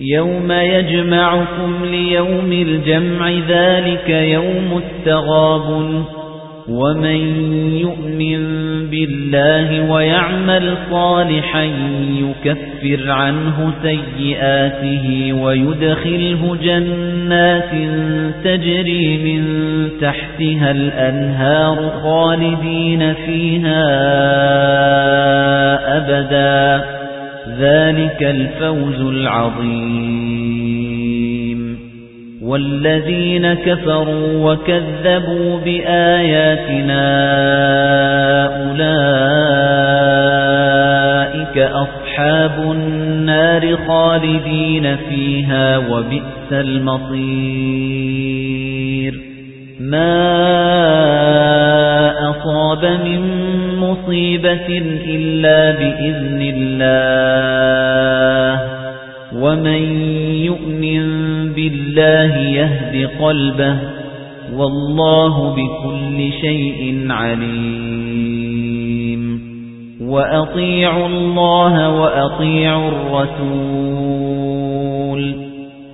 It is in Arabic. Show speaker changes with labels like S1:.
S1: يَوْمَ يَجْمَعُكُمْ لِيَوْمِ الْجَمْعِ ذَلِكَ يَوْمُ التَّغَابُنِ وَمَن يُؤْمِن بِاللَّهِ وَيَعْمَلْ صَالِحًا يُكَفِّرْ عَنْهُ سَيِّئَاتِهِ وَيُدْخِلْهُ جَنَّاتٍ تَجْرِي مِن تَحْتِهَا الْأَنْهَارُ خَالِدِينَ فِيهَا أَبَدًا ذَلِكَ الْفَوْزُ الْعَظِيمُ وَالَّذِينَ كَفَرُوا وَكَذَّبُوا بِآيَاتِنَا أُولَئِكَ أَصْحَابُ النَّارِ خَالِدِينَ فِيهَا وَبِئْسَ المطير مَا أَصَابَ مِن مُصِيبَةٍ إِلَّا بِإِذْنِ اللَّهِ وَمَن يُؤْمِن بِاللَّهِ يَهْدِ قَلْبَهُ وَاللَّهُ بِكُلِّ شَيْءٍ عَلِيمٌ وَأَطِيعُوا اللَّهَ وَأَطِيعُوا الرَّسُولَ